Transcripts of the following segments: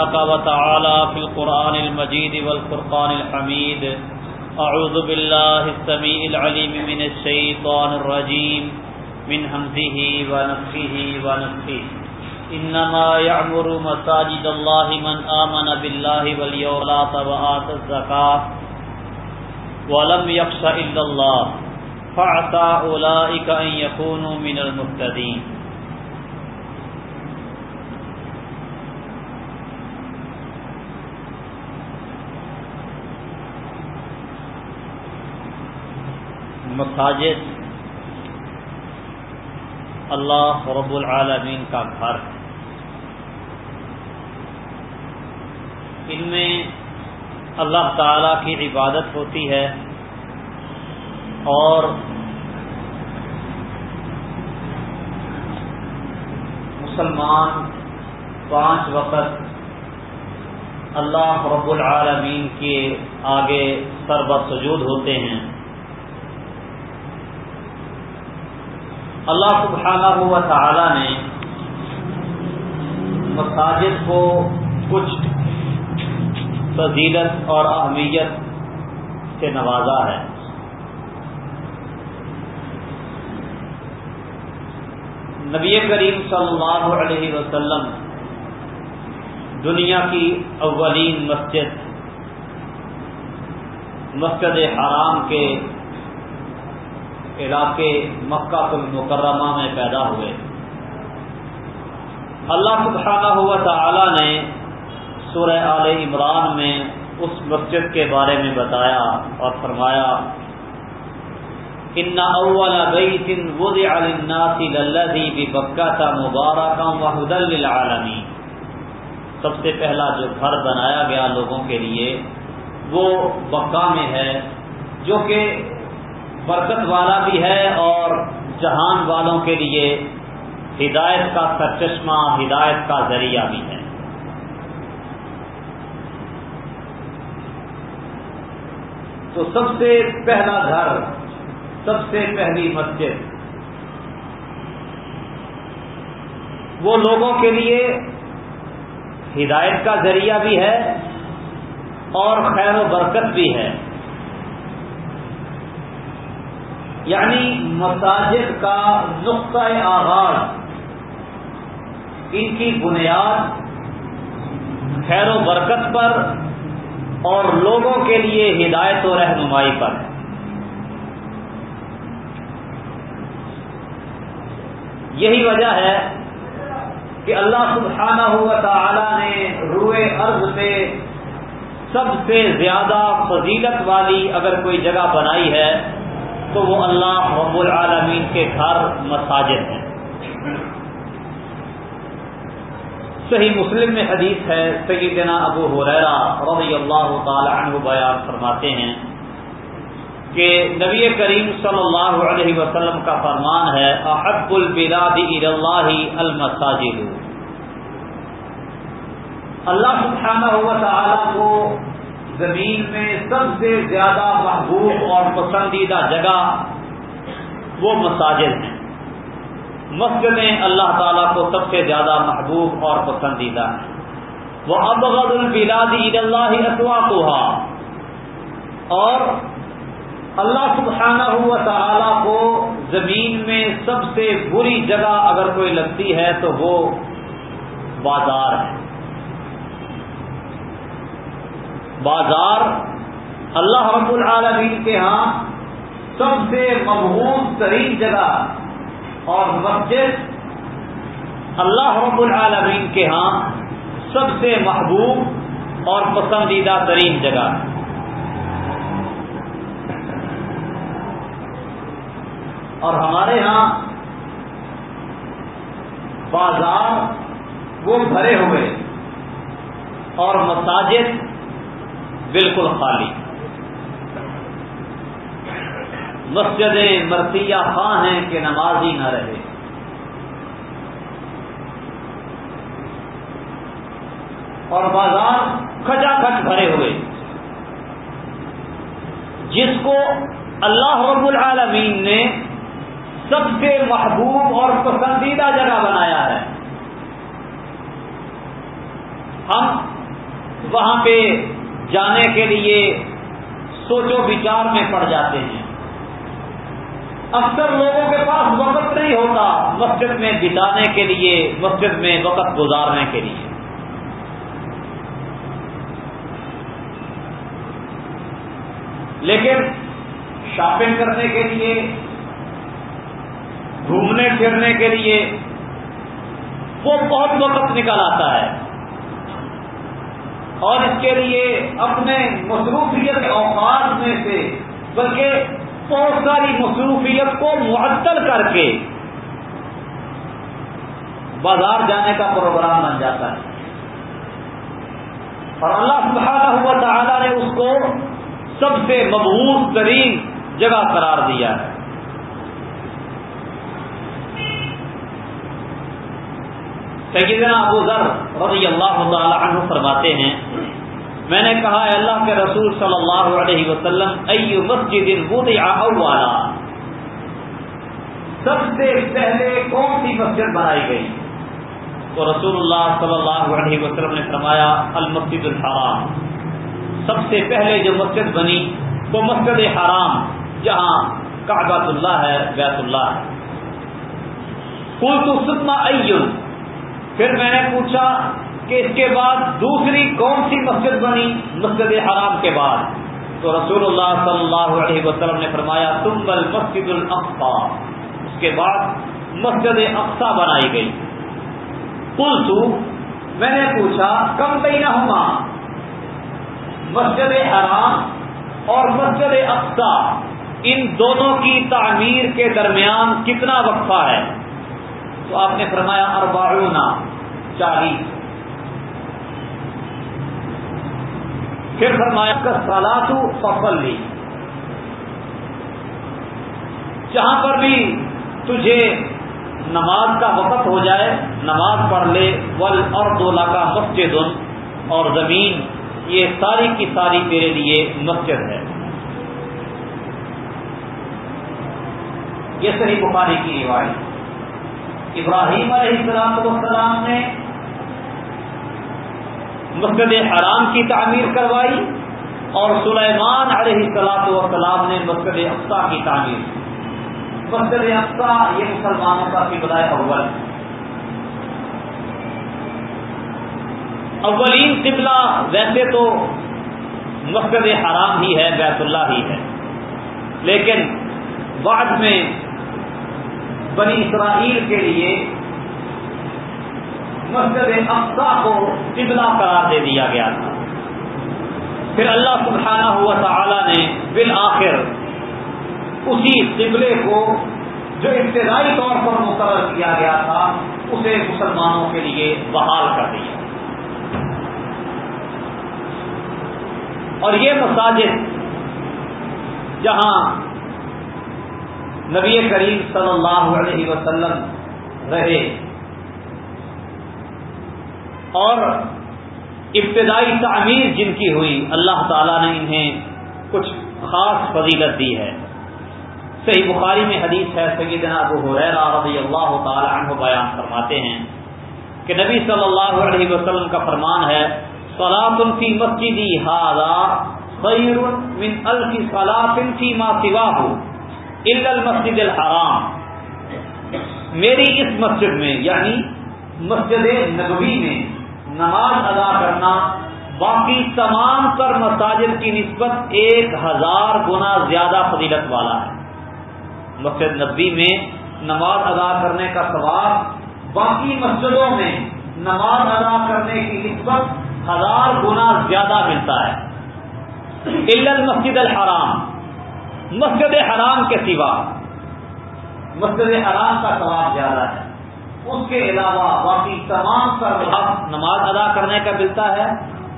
تبارك وتعالى في القرآن المجيد والفرقان الحميد. أعوذ بالله السميع العليم من الشيطان الرجيم. من همزه ونفخه ونفخه. إنما يعمر مساجد الله من آمن بالله واليوم الآخر وآتى الزكاة ولم يخش إلا الله. فعسى أولئك أن يكونوا من المهتدين. مساجد اللہ رب العالمین کا گھر۔ ان میں اللہ تعالی کی عبادت ہوتی ہے اور مسلمان پانچ وقت اللہ رب العالمین کے آگے سرب سجود ہوتے ہیں۔ اللہ سبحانہ ہوا تعالی نے مساجد کو کچھ فضیلت اور اہمیت سے نوازا ہے۔ نبی کریم صلی اللہ علیہ وسلم دنیا کی اولین مسجد مسجد حرام کے علاقے مکہ المکرمہ میں پیدا ہوئے۔ اللہ سبحانہ ہوا تعالی نے سورہ آل عمران میں اس مسجد کے بارے میں بتایا اور فرمایا، ان اول بیت وضع للناس للذی ببکہ مبارکا وهدى للعالمین۔ سب سے پہلا جو گھر بنایا گیا لوگوں کے لیے وہ بکہ میں ہے، جو کہ برکت والا بھی ہے اور جہان والوں کے لیے ہدایت کا سرچشمہ، ہدایت کا ذریعہ بھی ہے۔ تو سب سے پہلا گھر، سب سے پہلی مسجد، وہ لوگوں کے لیے ہدایت کا ذریعہ بھی ہے اور خیر و برکت بھی ہے۔ یعنی مساجد کا نقطۂ آغاز، ان کی بنیاد خیر و برکت پر اور لوگوں کے لیے ہدایت و رہنمائی پر۔ ہے یہی وجہ ہے کہ اللہ سبحانہ ہوا تعالی نے روئے ارض پہ سب سے زیادہ فضیلت والی اگر کوئی جگہ بنائی ہے تو وہ اللہ رب العالمین کے گھر مساجد ہیں۔ صحیح مسلم میں حدیث ہے، سیدنا ابو حریرا رضی اللہ تعالی عنہ بیان فرماتے ہیں کہ نبی کریم صلی اللہ علیہ وسلم کا فرمان ہے، احب البلاد اللہ المساجد۔ اللہ سبحانہ ہوا تعالی کو زمین میں سب سے زیادہ محبوب اور پسندیدہ جگہ وہ مساجد ہیں۔ مسجدیں اللہ تعالیٰ کو سب سے زیادہ محبوب اور پسندیدہ ہیں۔ وہ ابغد البلاد عید اللہ اطوا اور اللہ سبحانہ ہوا تعالیٰ کو زمین میں سب سے بری جگہ اگر کوئی لگتی ہے تو وہ بازار ہے۔ بازار، اللہ رب العالمین کے ہاں سب سے محبوب ترین جگہ اور مسجد اللہ رب العالمین کے ہاں سب سے محبوب اور پسندیدہ ترین جگہ۔ اور ہمارے ہاں بازار وہ بھرے ہوئے اور مساجد بالکل خالی۔ مسجدیں مرثیہ خواہ ہیں کہ نمازی نہ رہے۔ اور بازار کھچا کھچ بھرے ہوئے۔ جس کو اللہ رب العالمین نے سب سے محبوب اور پسندیدہ جگہ بنایا ہے۔ ہم وہاں پہ جانے کے لیے سوچو بچار میں پڑ جاتے ہیں۔ اکثر لوگوں کے پاس وقت نہیں ہوتا مسجد میں بتانے کے لیے، مسجد میں وقت گزارنے کے لیے۔ لیکن شاپنگ کرنے کے لیے، گھومنے پھرنے کے لیے وہ بہت وقت نکل آتا ہے۔ اور اس کے لیے اپنے مصروفیت اوقات میں سے بلکہ بہت ساری مصروفیت کو معطل کر کے بازار جانے کا پروگرام بن جاتا ہے۔ اور اللہ سبحانہ ہوا تعالیٰ نے اس کو سب سے مضبوط ترین جگہ قرار دیا ہے۔ سیدنا ابو ذر رضی اللہ تعالی عنہ فرماتے ہیں، میں نے کہا ہے اللہ کے رسول صلی اللہ علیہ وسلم ایو مسجد وضع اولا۔ سب سے پہلے کون سی مسجد بنائی گئی؟ تو رسول اللہ صلی اللہ علیہ وسلم نے فرمایا، المسجد الحرام۔ سب سے پہلے جو مسجد بنی، وہ مسجد حرام، جہاں کعبۃ اللہ ہے، بیت اللہ ہے۔ کل تو سکما ایون۔ پھر میں نے پوچھا کہ اس کے بعد دوسری کون سی مسجد بنی؟ مسجد حرام کے بعد۔ تو رسول اللہ صلی اللہ علیہ وسلم نے فرمایا تم بل مسجد الاقصا اس کے بعد مسجد اقسا بنائی گئی۔ کل میں نے پوچھا، کم بہینہ ہوا مسجد حرام اور مسجد اقسا ان دونوں کی تعمیر کے درمیان کتنا وقفہ ہے؟ تو آپ نے فرمایا، اربعون چالیس پھر فرمایا کا سالاتو فصل لی جہاں پر بھی تجھے نماز کا وقت ہو جائے، نماز پڑھ لے۔ ول اور دولا کا مسجد۔ اور زمین، یہ ساری کی ساری تیرے لیے مسجد ہے۔ یہ صحیح بخاری کی روایت۔ ابراہیم علیہ السلام السلام نے مسجد حرام کی تعمیر کروائی اور سلیمان علیہ السلاط وسلام نے مسجد افسا کی تعمیر مسجد افسا یہ مسلمانوں کا قبلہ اول۔ اولین قبلہ ویسے تو مسجد حرام ہی ہے، بیت اللہ ہی ہے۔ لیکن بعد میں بنی اسرائیل کے لیے مسجد افسا کو قبلہ قرار دے دیا گیا تھا۔ پھر اللہ سبحانہ ہوا تعالی نے بالآخر اسی قبلے کو جو ابتدائی طور پر مقرر کیا گیا تھا، اسے مسلمانوں کے لیے بحال کر دیا۔ اور یہ مساجد جہاں نبی کریم صلی اللہ علیہ وسلم رہے اور ابتدائی تعمیر جن کی ہوئی، اللہ تعالیٰ نے انہیں کچھ خاص فضیلت دی ہے۔ صحیح بخاری میں حدیث ہے، سیدنا ابو حریرہ رضی اللہ تعالی عنہ بیان فرماتے ہیں کہ نبی صلی اللہ علیہ وسلم کا فرمان ہے سلاط فی مسجدی ہاضا خیر من الف صلاط فی ما سواہ الا المسجد الحرام۔ میری اس مسجد میں یعنی مسجد نبوی میں نماز ادا کرنا باقی تمام تر مساجد کی نسبت ایک ہزار گنا زیادہ فضیلت والا ہے۔ مسجد نبی میں نماز ادا کرنے کا ثواب، باقی مسجدوں میں نماز ادا کرنے کی نسبت ہزار گنا زیادہ ملتا ہے۔ مسجد الحرام، مسجد حرام کے سوا۔ مسجد حرام کا ثواب زیادہ ہے۔ اس کے علاوہ باقی تمام پر نماز ادا کرنے کا ملتا ہے،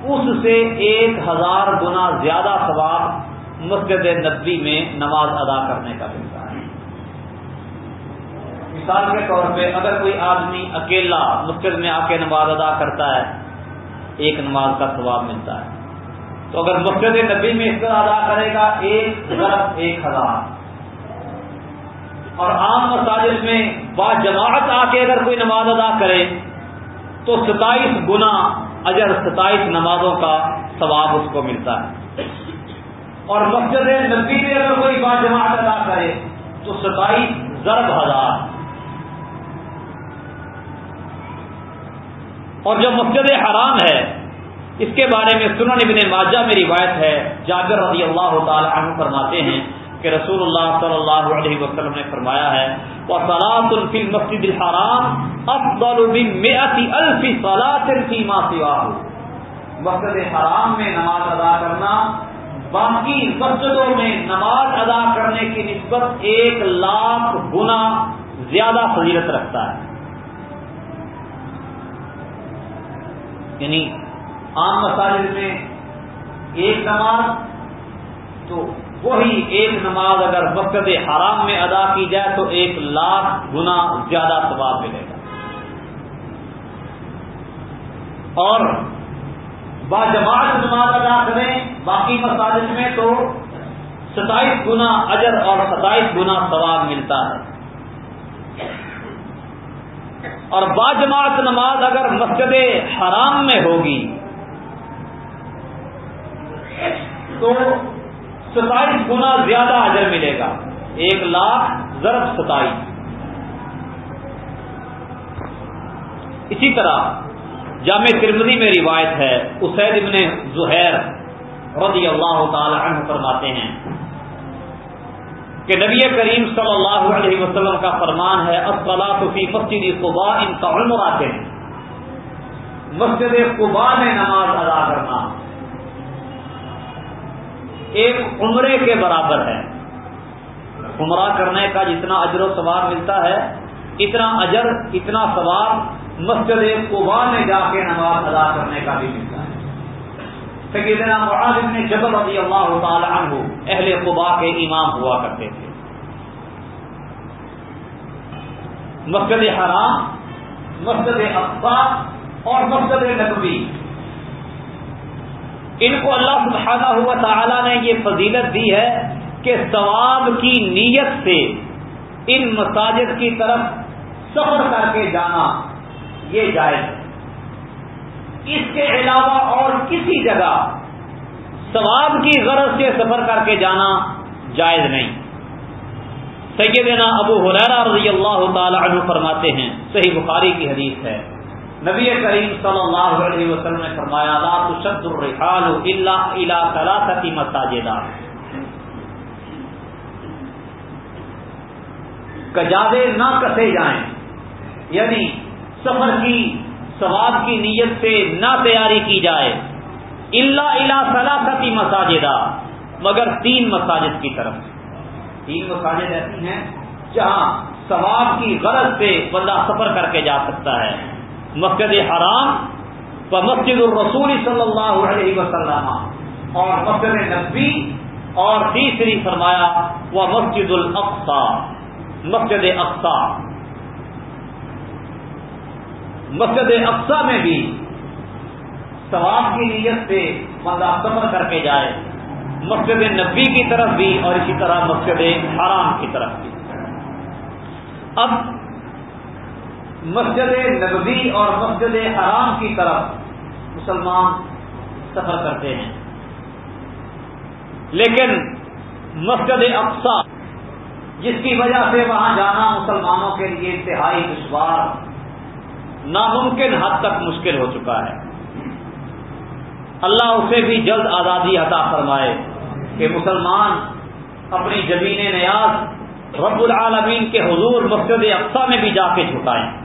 اس سے ایک ہزار گنا زیادہ ثواب مسجد نبی میں نماز ادا کرنے کا ملتا ہے۔ مثال کے طور پہ اگر کوئی آدمی اکیلا مسجد میں آ کے نماز ادا کرتا ہے، ایک نماز کا ثواب ملتا ہے۔ تو اگر مسجد نبی میں اس طرح ادا کرے گا، ایک ہزار ایک ہزار۔ اور عام مساجد میں با جماعت آ کے اگر کوئی نماز ادا کرے، تو ستائیس گنا اجر، ستائیس نمازوں کا ثواب اس کو ملتا ہے۔ اور مسجد نبی میں اگر کوئی بات جماعت ادا کرے، تو ستائیس ضرب ہزار۔ اور جو مسجد حرام ہے، اس کے بارے میں سنن ابن ماجہ میں روایت ہے، جابر رضی اللہ تعالی عنہ فرماتے ہیں کہ رسول اللہ صلی اللہ علیہ وسلم نے فرمایا ہے وہ سلاط الفی مسجد الحرام افضل الفی سلاط الفی ماسوا مسجد حرام میں نماز ادا کرنا، باقی مسجدوں میں نماز ادا کرنے کی نسبت ایک لاکھ گنا زیادہ فضیلت رکھتا ہے۔ یعنی عام مساجد میں ایک نماز تو وہی ایک نماز اگر مسجد حرام میں ادا کی جائے تو ایک لاکھ گنا زیادہ ثواب ملے گا۔ اور با جماعت نماز ادا کریں باقی مساجد میں تو ستائیس گنا اجر اور ستائیس گنا ثواب ملتا ہے۔ اور با جماعت نماز اگر مسجد حرام میں ہوگی تو ستائیس گنا زیادہ اجر ملے گا۔ ایک لاکھ ضرب ستائیس۔ اسی طرح جامع ترمدی میں روایت ہے، اسید ابن زہیر رضی اللہ تعالی عنہ فرماتے ہیں کہ نبی کریم صلی اللہ علیہ وسلم کا فرمان ہے فی مسجد قبا ان کا عمر آتے ہیں مسجد قبا میں نماز ادا کرنا۔ ایک عمرے کے برابر ہے۔ عمرہ کرنے کا جتنا اجر و ثواب ملتا ہے، اتنا اجر، اتنا ثواب مسجد قبا میں جا کے نماز ادا کرنے کا بھی ملتا ہے۔ سیدنا معاذ بن جبل رضی اللہ تعالی عنہ اہل قبا کے امام ہوا کرتے تھے۔ مسجد حرام، مسجد اقبا اور مسجد نقوی ان کو اللہ سبحانہ ہوا تعالی نے یہ فضیلت دی ہے کہ ثواب کی نیت سے ان مساجد کی طرف سفر کر کے جانا یہ جائز ہے۔ اس کے علاوہ اور کسی جگہ ثواب کی غرض سے سفر کر کے جانا جائز نہیں۔ سیدنا ابو حریرہ رضی اللہ تعالی عنہ فرماتے ہیں، صحیح بخاری کی حدیث ہے۔ نبی کریم صلی اللہ علیہ وسلم نے فرمایا، لا تشد الرحال الا الى ثلاثه مساجد. کجادے نہ کسے جائیں یعنی سفر کی، ثواب کی نیت سے نہ تیاری کی جائے اللہ الا سلاثتی مساجدہ مگر تین مساجد کی طرف۔ تین مساجد ایسی ہیں جہاں ثواب کی غرض سے بندہ سفر کر کے جا سکتا ہے۔ مسجد حرام و مسجد الرسول صلی اللہ علیہ وسلم. اور مسجد نبی اور تیسری فرمایا وہ مسجد الاقصا مسجد اقسا مسجد اقسا میں بھی ثواب کی نیت سے بندہ سفر کر کے جائے. مسجد نبی کی طرف بھی اور اسی طرح مسجد حرام کی طرف بھی. اب مسجد نبوی اور مسجد حرام کی طرف مسلمان سفر کرتے ہیں۔ لیکن مسجد اقسا جس کی وجہ سے وہاں جانا مسلمانوں کے لیے انتہائی دشوار، ناممکن حد تک مشکل ہو چکا ہے۔ اللہ اسے بھی جلد آزادی عطا فرمائے کہ مسلمان اپنی زمین نیاز رب العالمین کے حضور مسجد اقسا میں بھی جا کے چھٹائیں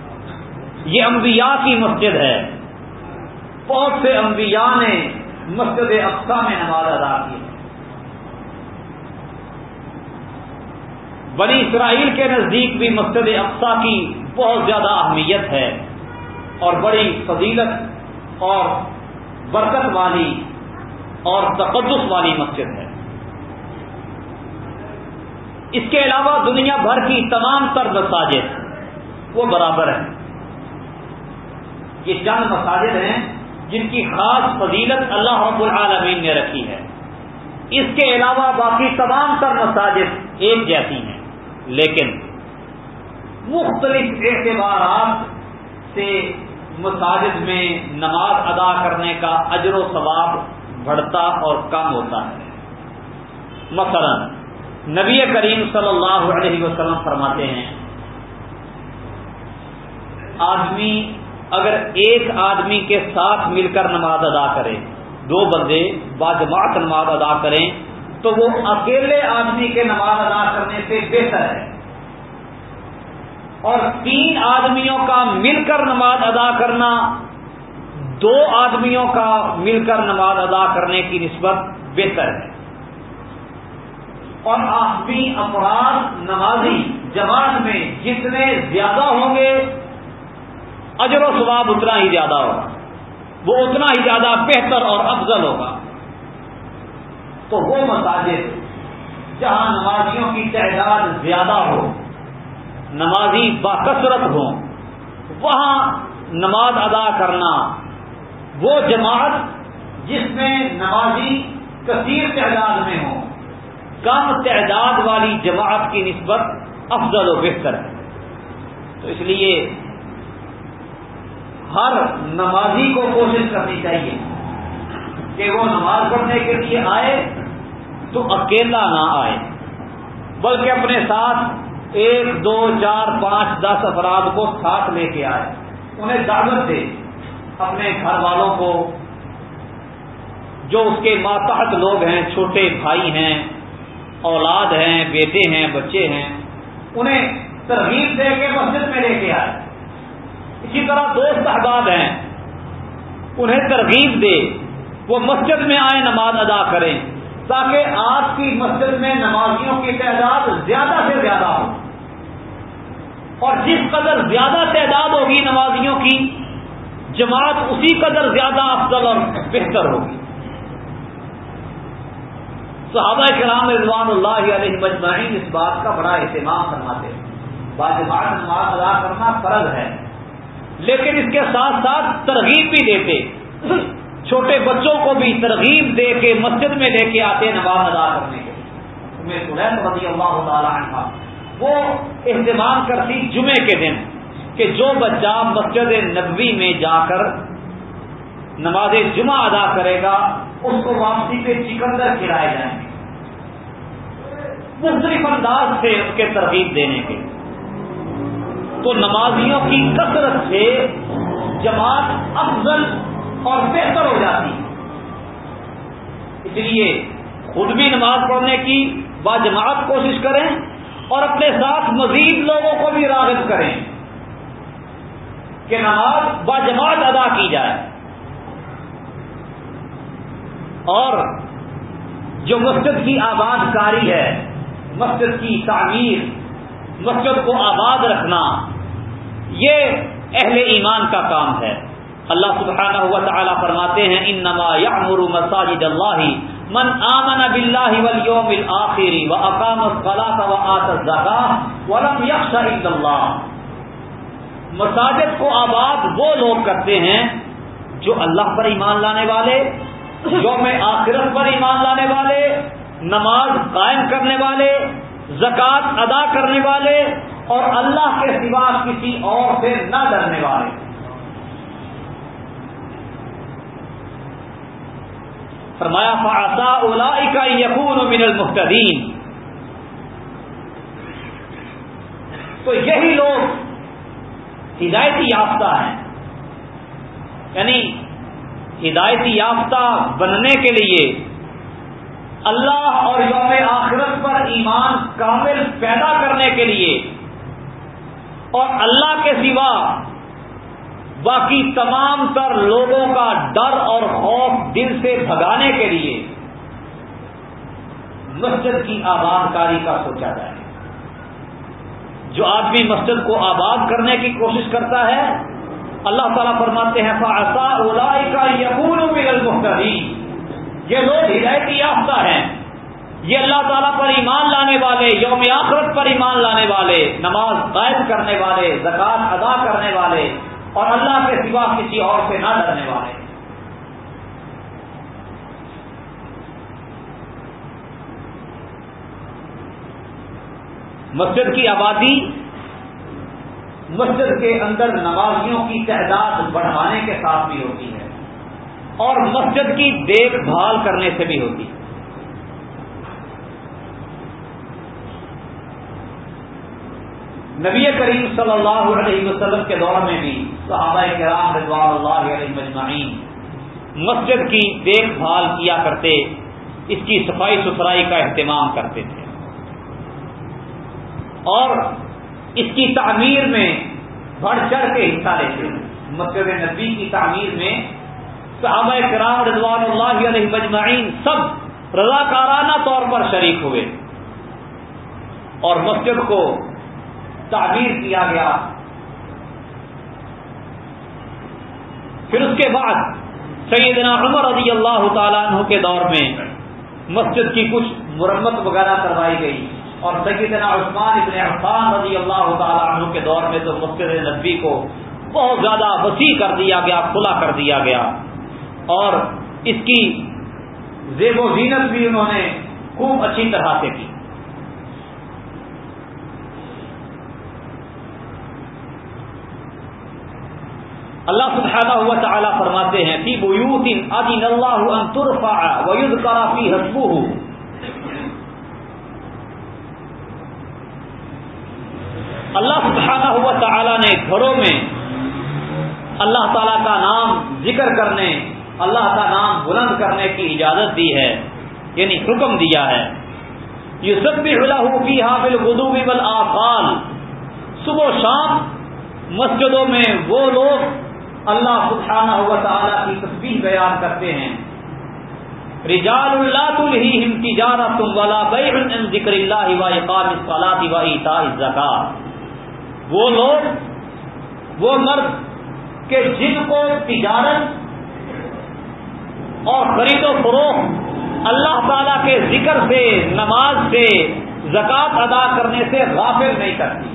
یہ انبیاء کی مسجد ہے۔ بہت سے انبیاء نے مسجد اقسا میں نماز ادا کی۔ بنی اسرائیل کے نزدیک بھی مسجد اقسا کی بہت زیادہ اہمیت ہے اور بڑی فضیلت اور برکت والی اور تقدس والی مسجد ہے۔ اس کے علاوہ دنیا بھر کی تمام تر مساجد وہ برابر ہیں۔ یہ چند مساجد ہیں، جن کی خاص فضیلت اللہ رب العالمین نے رکھی ہے۔ اس کے علاوہ باقی تمام تر مساجد ایک جیسی ہیں۔ لیکن مختلف اعتبارات سے مساجد میں نماز ادا کرنے کا اجر و ثواب بڑھتا اور کم ہوتا ہے۔ مثلا نبی کریم صلی اللہ علیہ وسلم فرماتے ہیں، آدمی اگر ایک آدمی کے ساتھ مل کر نماز ادا کرے، دو بندے باجماعت نماز ادا کریں، تو وہ اکیلے آدمی کے نماز ادا کرنے سے بہتر ہے۔ اور تین آدمیوں کا مل کر نماز ادا کرنا، دو آدمیوں کا مل کر نماز ادا کرنے کی نسبت بہتر ہے۔ اور آدمی افراد نمازی جماعت میں جتنے زیادہ ہوں گے اجر و ثواب اتنا ہی زیادہ ہوگا۔ وہ اتنا ہی زیادہ بہتر اور افضل ہوگا۔ تو وہ مساجد جہاں نمازیوں کی تعداد زیادہ ہو، نمازی باکثرت ہوں وہاں نماز ادا کرنا وہ جماعت جس میں نمازی کثیر تعداد میں ہوں کم تعداد والی جماعت کی نسبت افضل و بہتر ہے۔ تو اس لیے ہر نمازی کو کوشش کرنی چاہیے کہ وہ نماز پڑھنے کے لیے آئے تو اکیلا نہ آئے، بلکہ اپنے ساتھ ایک، دو، چار، پانچ، دس افراد کو ساتھ لے کے آئے۔ انہیں دعوت دے اپنے گھر والوں کو، جو اس کے ماتحت لوگ ہیں، چھوٹے بھائی ہیں، اولاد ہیں، بیٹے ہیں، بچے ہیں، انہیں ترغیب دے کے مسجد میں لے کے آئے۔ اسی طرح دوست احباب ہیں، انہیں ترغیب دے، وہ مسجد میں آئے نماز ادا کریں، تاکہ آپ کی مسجد میں نمازیوں کی تعداد زیادہ سے زیادہ ہو۔ اور جس قدر زیادہ تعداد ہوگی نمازیوں کی، جماعت اسی قدر زیادہ افضل اور بہتر ہوگی۔ صحابہ کرام رضوان اللہ علیہ مجمعین اس بات کا بڑا اہتمام فرماتے باجماعت نماز ادا کرنا فرض ہے۔ لیکن اس کے ساتھ ساتھ ترغیب بھی دیتے۔ چھوٹے بچوں کو بھی ترغیب دے کے مسجد میں لے کے آتے نماز ادا کرنے کے لیے۔ سنید رضی اللہ تعالیٰ عنہ، وہ اہتمام کرتی جمعے کے دن کہ جو بچہ مسجد نبوی میں جا کر نماز جمعہ ادا کرے گا، اس کو واپسی پہ چکندر کھلائے جائیں گے۔ مختلف انداز سے اس کے ترغیب دینے کے تو نمازیوں کی کثرت سے جماعت افضل اور بہتر ہو جاتی اس لیے خود بھی نماز پڑھنے کی با جماعت کوشش کریں اور اپنے ساتھ مزید لوگوں کو بھی راغب کریں کہ نماز با جماعت ادا کی جائے۔ اور جو مسجد کی آباد کاری ہے، مسجد کی تعمیر مسجد کو آباد رکھنا، یہ اہل ایمان کا کام ہے۔ اللہ سبحانہ ہوا تعالیٰ فرماتے ہیں ان نما یا مساجد اللہ من آمن باللہ والیوم الاخر و الصلاة و آت الزکاة ولم یخش الا اللہ۔ مساجد کو آباد وہ لوگ کرتے ہیں جو اللہ پر ایمان لانے والے، یوم آخرت پر ایمان لانے والے، نماز قائم کرنے والے زکوٰۃ ادا کرنے والے اور اللہ کے سوا کسی اور سے نہ ڈرنے والے۔ فرمایا فاسا اولا کا یقون من المختین تو یہی لوگ ہدایتی یافتہ ہیں۔ یعنی ہدایتی یافتہ بننے کے لیے اللہ اور یوم آخرت پر ایمان کامل پیدا کرنے کے لیے اور اللہ کے سوا باقی تمام تر لوگوں کا ڈر اور خوف دل سے بھگانے کے لیے مسجد کی آباد کاری کا سوچا جائے۔ جو آدمی مسجد کو آباد کرنے کی کوشش کرتا ہے، اللہ تعالیٰ فرماتے ہیں فاسا اولا کا یقون المحتین یہ لوگ ہدایتی یافتہ ہیں۔ یہ اللہ تعالیٰ پر ایمان لانے والے، یوم آخرت پر ایمان لانے والے، نماز قائم کرنے والے، زکوٰۃ ادا کرنے والے اور اللہ کے سوا کسی اور سے نہ ڈرنے والے۔ مسجد کی آبادی، مسجد کے اندر نمازیوں کی تعداد بڑھانے کے ساتھ بھی ہوتی ہے۔ اور مسجد کی دیکھ بھال کرنے سے بھی ہوتی ہے۔ نبی کریم صلی اللہ علیہ وسلم کے دور میں بھی صحابہ کرام رضوان اللہ علیہ مجمعین مسجد کی دیکھ بھال کیا کرتے، اس کی صفائی ستھرائی کا اہتمام کرتے تھے۔ اور اس کی تعمیر میں بڑھ چڑھ کے حصہ لیتے تھے مسجد نبی کی تعمیر میں صحابہ کرام رضوان اللہ علیہ مجمعین سب رضاکارانہ طور پر شریک ہوئے اور مسجد کو تعبیر کیا گیا۔ پھر اس کے بعد سیدنا عمر رضی اللہ تعالیٰ عنہ کے دور میں مسجد کی کچھ مرمت وغیرہ کروائی گئی اور سیدنا عثمان ابن عفان رضی اللہ تعالیٰ عنہ کے دور میں تو مسجد نبی کو بہت زیادہ وسیع کر دیا گیا، کھلا کر دیا گیا۔ اور اس کی زیب و زینت بھی انہوں نے خوب اچھی طرح سے کی۔ اللہ سبحانہ ہوا تعالیٰ فرماتے ہیں، فی بیوت ادین اللہ ان ترفع ویذکر فی حسبہ۔ اللہ سبحانہ ہوا تعالیٰ نے گھروں میں اللہ تعالیٰ کا نام ذکر کرنے اللہ کا نام بلند کرنے کی اجازت دی ہے یعنی حکم دیا ہے۔ یہ سب بھی حلہ کی حافل گدو والآفال۔ صبح و شام مسجدوں میں وہ لوگ اللہ سبحانہ ہوا تعالیٰ کی تصویر بیان کرتے ہیں۔ رجال اللہ تلہم تجارت ولا بیع عن ذکر اللہ و اقام الصلاۃ و ایتاء الزکات وہ لوگ، وہ مرد کہ جن کو تجارت اور خرید و فروخت اللہ تعالی کے ذکر سے، نماز سے، زکوٰۃ ادا کرنے سے غافل نہیں کرتی۔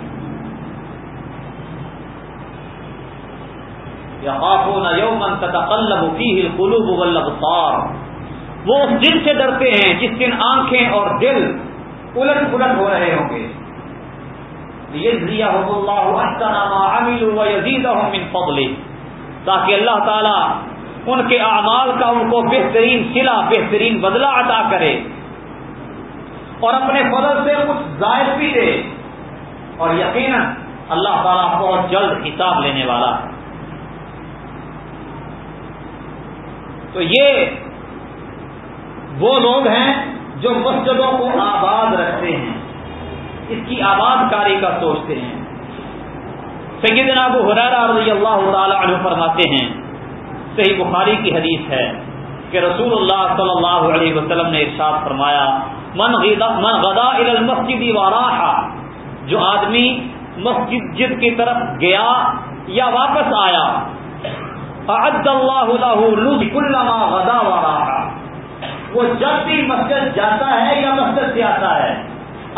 یومن تتقلب فیہ القلوب والابصار۔ وہ اس دن سے ڈرتے ہیں جس دن آنکھیں اور دل الٹ پلٹ ہو رہے ہوں گے۔ تاکہ اللہ تعالی ان کے اعمال کا ان کو بہترین سلا بہترین بدلہ عطا کرے۔ اور اپنے فضل سے کچھ زائد بھی دے۔ اور یقیناً اللہ تعالیٰ بہت جلد حساب لینے والا ہے۔ تو یہ وہ لوگ ہیں جو مسجدوں کو آباد رکھتے ہیں۔ اس کی آباد کاری کا سوچتے ہیں۔ سیدنا ابو حرارہ رضی اللہ تعالی عنہ فرماتے ہیں صحیح بخاری کی حدیث ہے کہ رسول اللہ صلی اللہ علیہ وسلم نے ارشاد فرمایا، من غدا من غدا المسجد واراحا جو آدمی مسجد جد کی طرف گیا یا واپس آیا، اعد اللہ له كلما غدا وراحا وہ جب بھی مسجد جاتا ہے یا مسجد سے آتا ہے،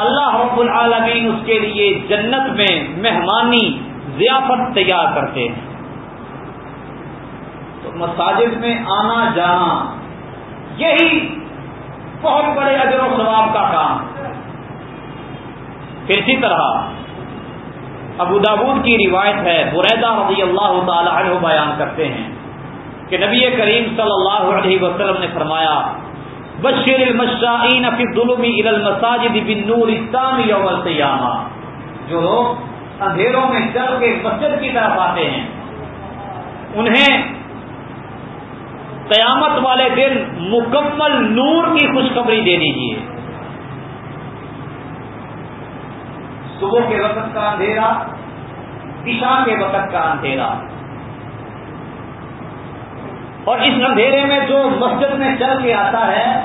اللہ رب العالمین اس کے لیے جنت میں مہمانی ضیافت تیار کرتے ہیں۔ مساجد میں آنا جانا، یہی بہت بڑے اجر و ثواب کا کام۔ پھر اسی طرح ابو داود کی روایت ہے، بریدہ رضی اللہ تعالی عنہ بیان کرتے ہیں کہ نبی کریم صلی اللہ علیہ وسلم نے فرمایا بشیر المشائین فی الظلم الى المساجد بالنور التام یوم القیامہ۔ جو لوگ اندھیروں میں چل کے مسجد کی طرف آتے ہیں، انہیں قیامت والے دن مکمل نور کی خوشخبری دے دیجیے صبح کے وقت کا اندھیرا دشا کے وقت کا اندھیرا۔ اور اس اندھیرے میں جو مسجد میں چل کے آتا ہے،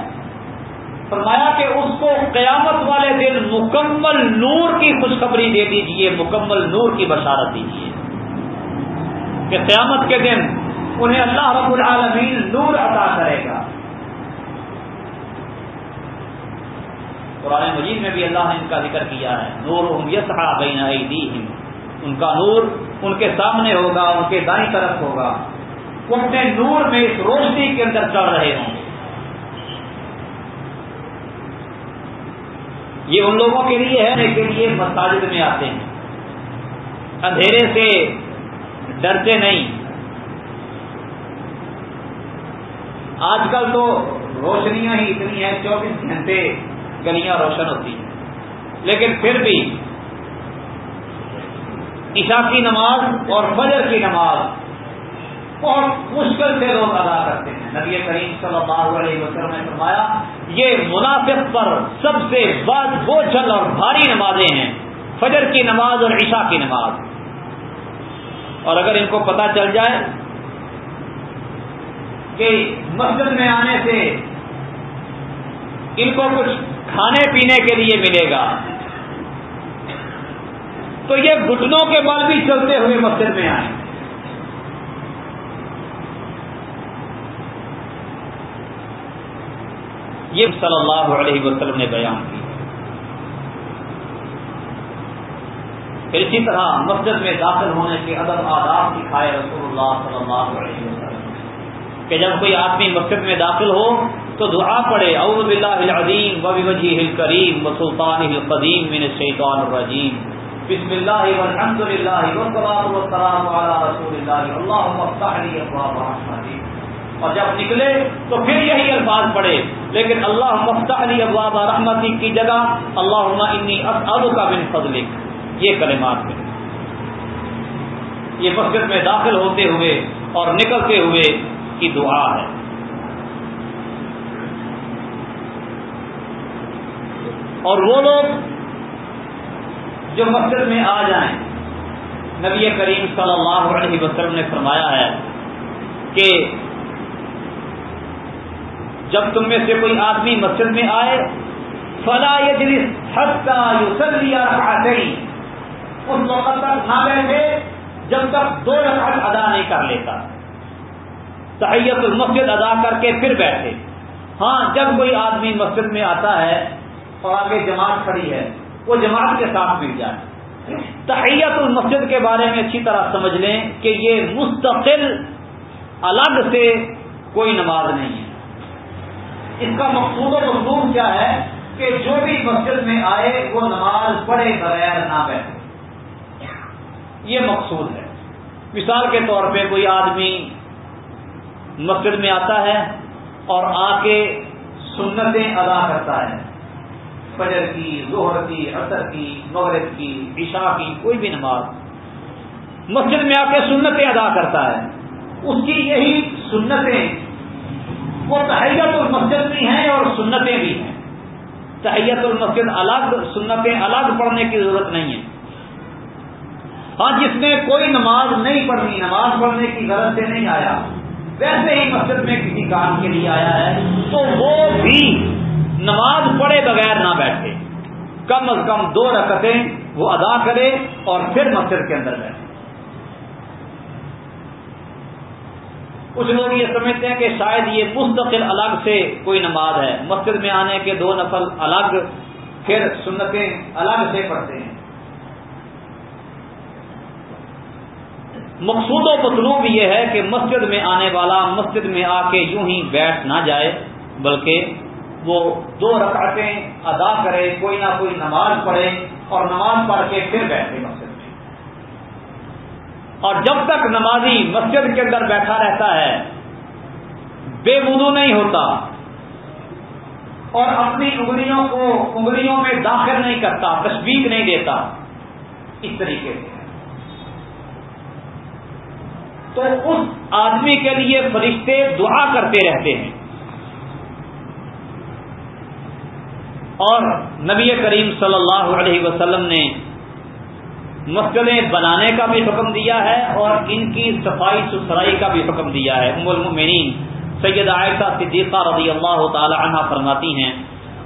فرمایا کہ اس کو قیامت والے دن مکمل نور کی خوشخبری دے دیجیے، مکمل نور کی بشارت دیجیے کہ قیامت کے دن انہیں اللہ رب العالمین نور عطا کرے گا۔ قرآن مجید میں بھی اللہ نے ان کا ذکر کیا ہے۔ نور یس بین ان کا نور ان کے سامنے ہوگا، ان کے دائیں طرف ہوگا۔ وہ اپنے نور میں اس روشنی کے اندر چڑھ رہے ہوں گے۔ یہ ان لوگوں کے لیے ہے کے لیے مساجد میں آتے ہیں۔ اندھیرے سے ڈرتے نہیں۔ آج کل تو روشنیاں ہی اتنی ہیں، چوبیس گھنٹے گلیاں روشن ہوتی ہیں۔ لیکن پھر بھی عشاء کی نماز اور فجر کی نماز بہت مشکل سے لوگ ادا کرتے ہیں۔ نبی کریم صلی اللہ علیہ وسلم نے فرمایا، یہ منافق پر سب سے بد بوجھل اور بھاری نمازیں ہیں۔ فجر کی نماز اور عشاء کی نماز۔ اور اگر ان کو پتا چل جائے کہ مسجد میں آنے سے ان کو کچھ کھانے پینے کے لیے ملے گا۔ تو یہ گھٹنوں کے بل بھی چلتے ہوئے مسجد میں آئے۔ یہ صلی اللہ علیہ وسلم نے بیان کی۔ پھر اسی طرح مسجد میں داخل ہونے کے ادب آداب سکھائے رسول اللہ صلی اللہ علیہ وسلم۔ کہ جب کوئی آدمی مسجد میں داخل ہو تو دعا پڑے اعوذ باللہ العظیم و بوجہ الکریم و سلطان القدیم من الشیطان الرجیم۔ بسم اللہ والحمد للہ والصلاة والسلام علی رسول اللہ۔ اللہم افتح لی ابواب رحمتی اور جب نکلے تو پھر یہی الفاظ پڑھے، لیکن اللہ مفتح علی ابواب رحمتی کی جگہ اللہم انی اسألک من فضلک۔ یہ کلمات میں یہ مسجد میں داخل ہوتے ہوئے اور نکلتے ہوئے کی دعا ہے۔ اور وہ لوگ جو مسجد میں آ جائیں، نبی کریم صلی اللہ علیہ وسلم نے فرمایا ہے کہ جب تم میں سے کوئی آدمی مسجد میں آئے، فلا یجلس حتى يصلي ركعتين اس وقت تک نہ بیٹھے جب تک دو رکعت ادا نہیں کر لیتا۔ تحیت المسجد ادا کر کے پھر بیٹھے۔ ہاں جب کوئی آدمی مسجد میں آتا ہے اور آگے جماعت کھڑی ہے، وہ جماعت کے ساتھ مل جائے۔ تحیت المسجد کے بارے میں اچھی طرح سمجھ لیں کہ یہ مستقل، الگ سے کوئی نماز نہیں ہے۔ اس کا مقصود و مقصود کیا ہے کہ جو بھی مسجد میں آئے، وہ نماز پڑھے بغیر نہ بیٹھے۔ یہ مقصود ہے۔ مثال کے طور پہ کوئی آدمی مسجد میں آتا ہے اور آ کے سنتیں ادا کرتا ہے۔ فجر کی، ظہر کی، عصر کی، مغرب کی، عشاء کی کوئی بھی نماز۔ مسجد میں آ کے سنتیں ادا کرتا ہے۔ اس کی یہی سنتیں وہ تحیت المسجد بھی ہیں اور سنتیں بھی ہیں۔ تحیت المسجد الگ، سنتیں الگ پڑھنے کی ضرورت نہیں ہے۔ ہاں جس نے کوئی نماز نہیں پڑھنی، نماز پڑھنے کی غرض سے نہیں آیا۔ ویسے ہی مسجد میں کسی کام کے لیے آیا ہے، تو وہ بھی نماز پڑھے بغیر نہ بیٹھے۔ کم از کم دو رکعتیں وہ ادا کرے اور پھر مسجد کے اندر بیٹھے۔ کچھ لوگ یہ سمجھتے ہیں کہ شاید یہ مستقل الگ سے کوئی نماز ہے۔ مسجد میں آنے کے دو نفل الگ، پھر سنتیں الگ سے پڑھتے ہیں۔ مقصود و مطلوب یہ ہے کہ مسجد میں آنے والا مسجد میں آ کے یوں ہی بیٹھ نہ جائے، بلکہ وہ دو رکعتیں ادا کرے، کوئی نہ کوئی نماز پڑھے اور نماز پڑھ کے پھر بیٹھے مسجد میں۔ اور جب تک نمازی مسجد کے اندر بیٹھا رہتا ہے، بے وضو نہیں ہوتا اور اپنی انگلیوں کو، انگلیوں میں داخل نہیں کرتا، تشبیق نہیں دیتا۔ اس طریقے سے۔ تو اس آدمی کے لیے فرشتے دعا کرتے رہتے ہیں۔ اور نبی کریم صلی اللہ علیہ وسلم نے مسجدیں بنانے کا بھی حکم دیا ہے اور ان کی صفائی ستھرائی کا بھی حکم دیا ہے۔ ام المؤمنین، سید عائشہ صدیقہ رضی اللہ تعالی عنہ فرماتی ہیں،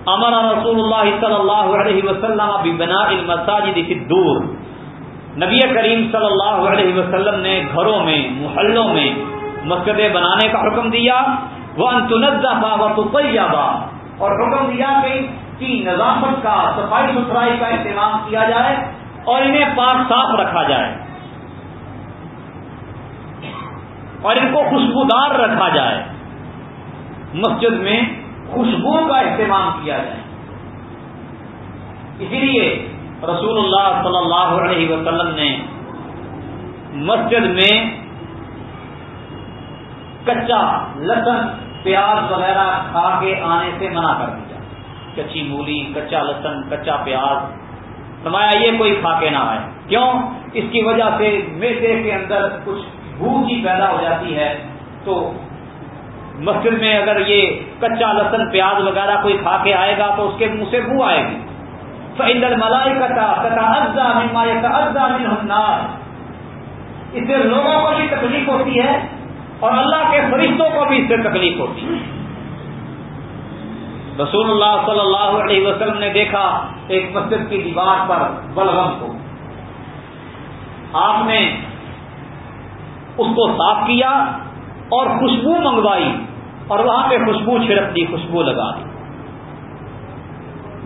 امر رسول اللہ صلی اللہ علیہ وسلم بنا المساجد فی الدور۔ نبی کریم صلی اللہ علیہ وسلم نے گھروں میں، محلوں میں مسجدیں بنانے کا حکم دیا وہ انتنزا و اور حکم دیا کہ کی نظافت کا، صفائی ستھرائی کا اہتمام کیا جائے اور انہیں پاک صاف رکھا جائے۔ اور ان کو خوشبودار رکھا جائے۔ مسجد میں خوشبو کا اہتمام کیا جائے۔ اسی لیے رسول اللہ صلی اللہ علیہ وسلم نے مسجد میں کچا لسن، پیاز وغیرہ کھا کے آنے سے منع کر دیا۔ کچی مولی، کچا لسن، کچا پیاز۔ فرمایا، یہ کوئی کھا کے نہ آئے۔ کیوں؟ اس کی وجہ سے میٹے کے اندر کچھ بھوک ہی پیدا ہو جاتی ہے۔ تو مسجد میں اگر یہ کچا لسن، پیاز وغیرہ کوئی کھا کے آئے گا تو اس کے منہ سے بو آئے گی۔ فعل ملائی کٹا کٹا اجزا اس سے لوگوں کو بھی تکلیف ہوتی ہے اور اللہ کے فرشتوں کو بھی اس سے تکلیف ہوتی ہے۔ رسول اللہ صلی اللہ علیہ وسلم نے دیکھا ایک مسجد کی دیوار پر بلغم کو۔ آپ نے اس کو صاف کیا اور خوشبو منگوائی اور وہاں پہ خوشبو چھڑک دی، خوشبو لگا دی۔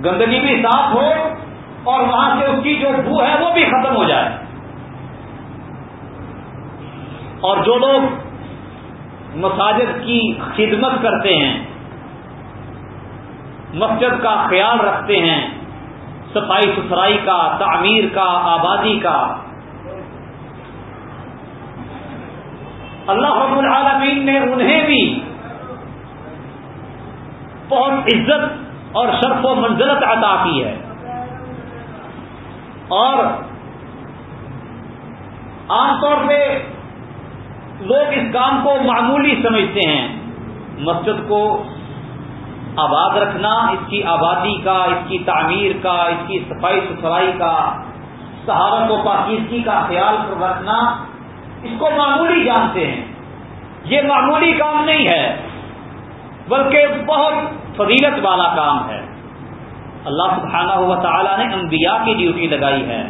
گندگی بھی صاف ہو اور وہاں سے اس کی جو بو ہے وہ بھی ختم ہو جائے۔ اور جو لوگ مساجد کی خدمت کرتے ہیں، مسجد کا خیال رکھتے ہیں، صفائی ستھرائی کا، تعمیر کا، آبادی کا۔ اللہ رب العالمین نے انہیں بھی بہت عزت اور شرف و منزلت عطا کی ہے۔ اور عام طور پہ لوگ اس کام کو معمولی سمجھتے ہیں۔ مسجد کو آباد رکھنا، اس کی آبادی کا، اس کی تعمیر کا، اس کی صفائی ستھرائی کا، سہارت و پاکیزگی کا خیال رکھنا، اس کو معمولی جانتے ہیں۔ یہ معمولی کام نہیں ہے، بلکہ بہت فضیلت والا کام ہے۔ اللہ سبحانہ ہوا تعالیٰ نے انبیاء کی ڈیوٹی لگائی ہے۔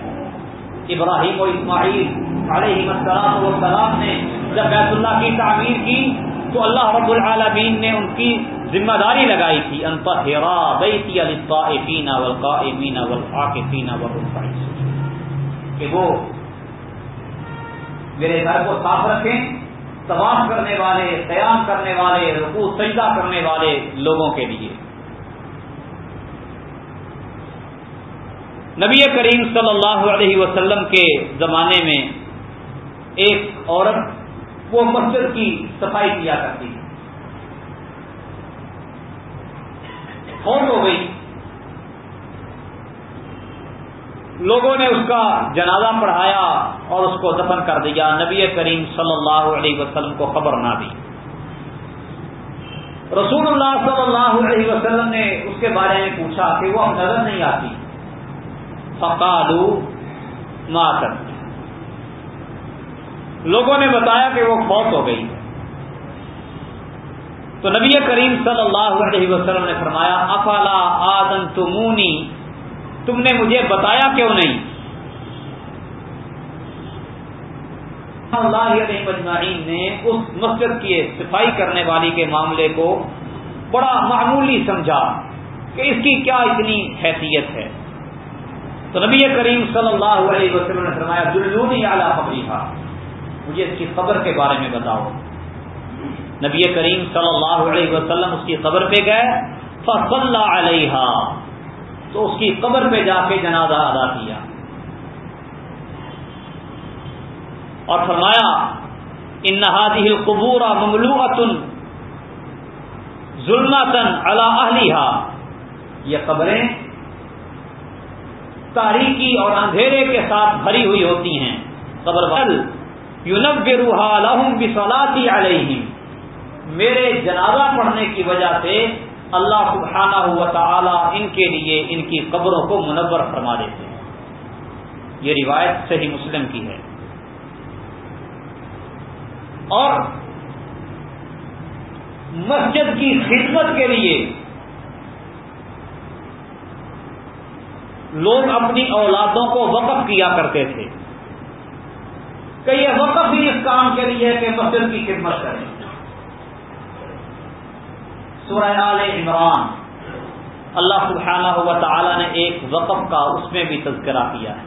ابراہیم و اسماعیل علیہ السلام نے جب بیت اللہ کی تعمیر کی تو اللہ رب العالمین نے ان کی ذمہ داری لگائی تھی۔ انتہرا بیتی للطائفین والقائمین والعاکفین والرکع کہ وہ میرے گھر کو صاف رکھیں۔ طواف کرنے والے، قیام کرنے والے، رکوع، سجدہ کرنے والے لوگوں کے لیے۔ نبی کریم صلی اللہ علیہ وسلم کے زمانے میں ایک عورت وہ مسجد کی صفائی کیا کرتی تھی۔ فوت ہو گئی۔ لوگوں نے اس کا جنازہ پڑھایا اور اس کو دفن کر دیا۔ نبی کریم صلی اللہ علیہ وسلم کو خبر نہ دی۔ رسول اللہ صلی اللہ علیہ وسلم نے اس کے بارے میں پوچھا کہ وہ نظر نہیں آتی۔ فقالو ماتر لوگوں نے بتایا کہ وہ فوت ہو گئی۔ تو نبی کریم صلی اللہ علیہ وسلم نے فرمایا، افلا آدن تمونی تم نے مجھے بتایا کیوں نہیں؟ اللہ علیہ مجمعین نے اس مسجد کی صفائی کرنے والی کے معاملے کو بڑا معمولی سمجھا کہ اس کی کیا اتنی حیثیت ہے۔ تو نبی کریم صلی اللہ علیہ وسلم نے فرمایا، دلونی اعلیٰ خبری مجھے اس کی خبر کے بارے میں بتاؤ۔ نبی کریم صلی اللہ علیہ وسلم اس کی قبر پہ گئے فصل علیہ تو اس کی قبر پہ جا کے جنازہ ادا کیا۔ اور فرمایا، ان نہادی قبور مملو ظلمتن اللہ یہ قبریں تاریکی اور اندھیرے کے ساتھ بھری ہوئی ہوتی ہیں۔ قبر یونب روحا لہم بسلاتی علیہم۔ میرے جنازہ پڑھنے کی وجہ سے اللہ سبحانہ ہوا تعالی ان کے لیے ان کی قبروں کو منور فرما دیتے ہیں۔ یہ روایت صحیح مسلم کی ہے۔ اور مسجد کی خدمت کے لیے لوگ اپنی اولادوں کو وقف کیا کرتے تھے۔ کہ یہ وقف بھی اس کام کے لیے کہ مسجد کی خدمت کریں۔ سورہ آل عمران۔ اللہ سبحانہ ہوا تعالیٰ نے ایک وقف کا اس میں بھی تذکرہ کیا ہے۔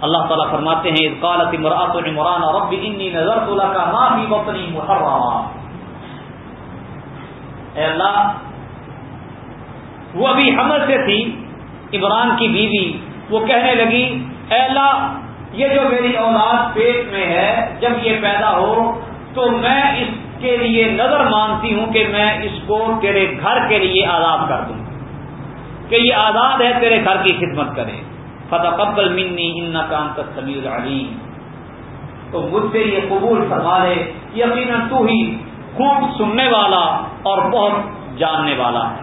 اللہ تعالیٰ فرماتے ہیں قالت امراۃ عمران، رب انی نظرت لك ما في بطني محرما اے اللہ، وہ ابھی حمل سے تھی، عمران کی بیوی۔ وہ کہنے لگی، اے اللہ، یہ جو میری اولاد پیٹ میں ہے، جب یہ پیدا ہو، تو میں اس کے لیے نظر مانتی ہوں کہ میں اس کو تیرے گھر کے لیے آزاد کر دوں۔ کہ یہ آزاد ہے تیرے گھر کی خدمت کرے۔ فتح قبل منی ان کام تک سمیر علیم تو مجھ سے یہ قبول فرما لے، یقیناً تو ہی خوب سننے والا اور بہت جاننے والا ہے۔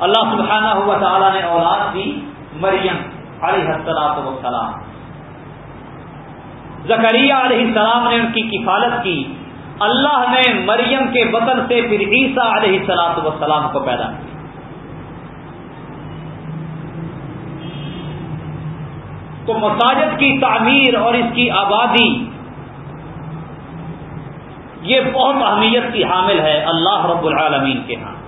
اللہ سبحانہ ہوا تعالیٰ نے اولاد دی مریم علیہ السلام وسلام زکریہ علیہ السلام نے ان کی کفالت کی۔ اللہ نے مریم کے وطن سے پھر عیسیٰ علیہ السلاط وسلام کو پیدا کیا۔ تو مساجد کی تعمیر اور اس کی آبادی، یہ بہت اہمیت کی حامل ہے اللہ رب العالمین کے ہاں۔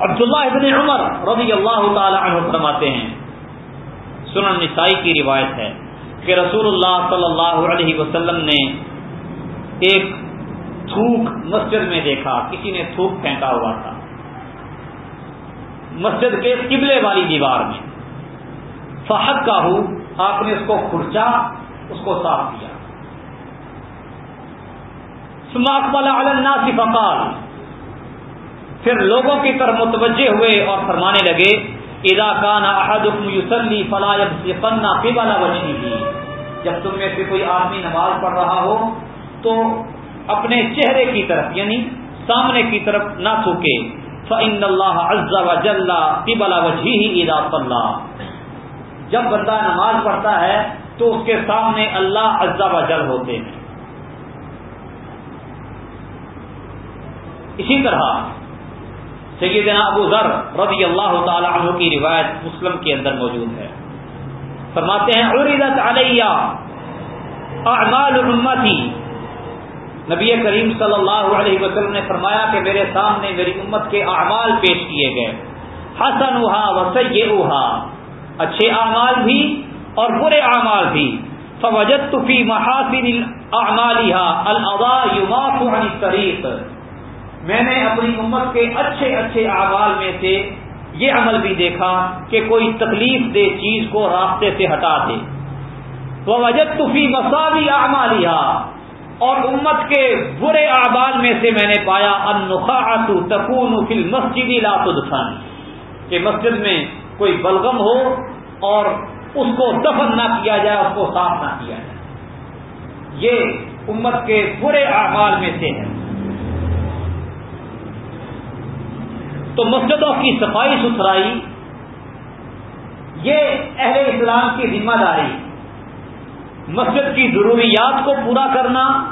عبداللہ ابن عمر رضی اللہ تعالی عنہ فرماتے ہیں سنن نسائی کی روایت ہے کہ رسول اللہ صلی اللہ علیہ وسلم نے ایک تھوک مسجد میں دیکھا، کسی نے تھوک پھینکا ہوا تھا۔ مسجد کے قبلے والی دیوار میں۔ فحق کا ہوں آپ نے اس کو کھرچا اس کو صاف کیا۔ سماق والا الناسی فقال۔ پھر لوگوں کی طرف متوجہ ہوئے اور فرمانے لگے ادا کان احدم یوسلی فلاح فنا فی والا بچی بھی جب تم میں سے کوئی آدمی نماز پڑھ رہا ہو، تو اپنے چہرے کی طرف یعنی سامنے کی طرف نہ تھوکے۔ فعن اللہ عز و جل قبلا وجہ ہی ادا اللہ جب بندہ نماز پڑھتا ہے، تو اس کے سامنے اللہ عز و جل ہوتے ہیں۔ اسی طرح سیدنا ابو ذر رضی اللہ تعالی عنہ کی روایت مسلم کے اندر موجود ہے۔ فرماتے ہیں، عرضت علیہ اعمال امتی نبی کریم صلی اللہ علیہ وسلم نے فرمایا کہ میرے سامنے میری امت کے اعمال پیش کیے گئے۔ حسن اوہا وسیع اوہا اچھے اعمال بھی اور برے اعمال بھی۔ فوجت فی محاسن اعمالها الاضاء یماف عن الطریق میں نے اپنی امت کے اچھے اچھے اعمال میں سے یہ عمل بھی دیکھا کہ کوئی تکلیف دہ چیز کو راستے سے ہٹا دے۔ وہ وجد تفی مساوی اعمالیا اور امت کے برے اعمال میں سے میں نے پایا انخاط تکون فل مسجد لاتدفن کہ مسجد میں کوئی بلغم ہو اور اس کو دفن نہ کیا جائے، اس کو صاف نہ کیا جائے۔ یہ امت کے برے اعمال میں سے ہے۔ تو مسجدوں کی صفائی ستھرائی، یہ اہل اسلام کی ذمہ داری۔ مسجد کی ضروریات کو پورا کرنا،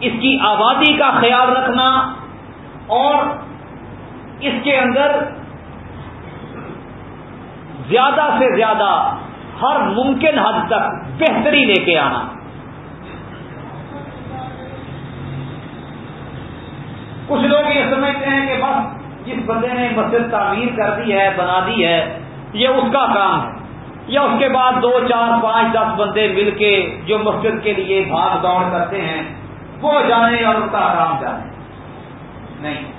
اس کی آبادی کا خیال رکھنا اور اس کے اندر زیادہ سے زیادہ ہر ممکن حد تک بہتری لے کے آنا۔ کچھ لوگ یہ سمجھتے ہیں کہ بس جس بندے نے مسجد تعمیر کر دی ہے، بنا دی ہے، یہ اس کا کام ہے۔ یا اس کے بعد دو، چار، پانچ، دس بندے مل کے جو مسجد کے لیے بھاگ دوڑ کرتے ہیں، وہ جانے اور اس کا کام جانے۔ نہیں۔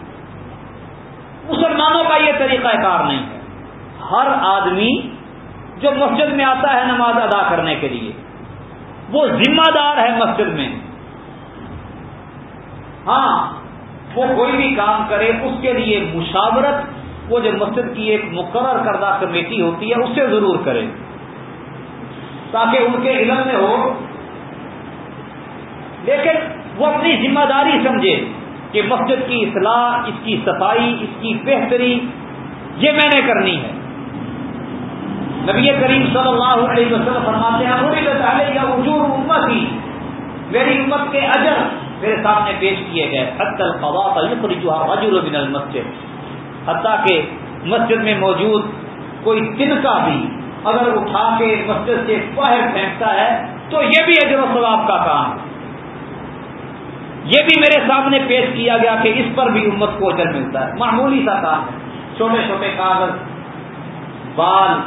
مسلمانوں کا یہ طریقہ کار نہیں ہے۔ ہر آدمی جو مسجد میں آتا ہے نماز ادا کرنے کے لیے، وہ ذمہ دار ہے مسجد میں۔ ہاں۔ وہ کوئی بھی کام کرے، اس کے لیے مشاورت، وہ جو مسجد کی ایک مقرر کردہ کمیٹی ہوتی ہے اس سے ضرور کرے۔ تاکہ ان کے علم میں ہو۔ لیکن وہ اپنی ذمہ داری سمجھے کہ مسجد کی اصلاح، اس کی صفائی، اس کی بہتری، یہ میں نے کرنی ہے۔ نبی کریم صلی اللہ علیہ وسلم فرماتے ہیں یا وجور امت ہی میری امت کے اجر میرے سامنے پیش کیے گئے رجل من المسجد. حتیٰ کہ مسجد میں موجود کوئی تنکا بھی اگر اٹھا کے مسجد سے باہر پھینکتا ہے، تو یہ بھی اجر و ثواب کا کام یہ بھی میرے سامنے پیش کیا گیا کہ اس پر بھی امت کو اجر ملتا ہے۔ معمولی سا کام ہے۔ چھوٹے چھوٹے کاغذ، بال،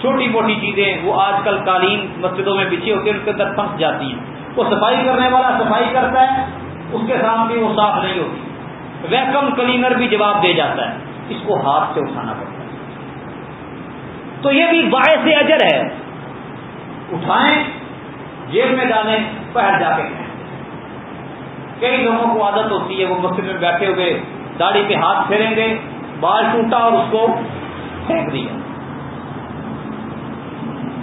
چھوٹی موٹی چیزیں، وہ آج کل قالین مسجدوں میں بچھی ہوتی ہیں، ان کے اندر پھنس جاتی ہیں۔ وہ صفائی کرنے والا صفائی کرتا ہے، اس کے سامنے وہ صاف نہیں ہوتی۔ ویکم کلینر بھی جواب دے جاتا ہے۔ اس کو ہاتھ سے اٹھانا پڑتا ہے۔ تو یہ بھی باعث اجر ہے۔ اٹھائیں، جیب میں ڈالیں پہر جا کے کئی لوگوں کو عادت ہوتی ہے، وہ مسجد میں بیٹھے ہوئے داڑھی پہ ہاتھ پھیریں گے، بال ٹوٹا اور اس کو پھینک دیا۔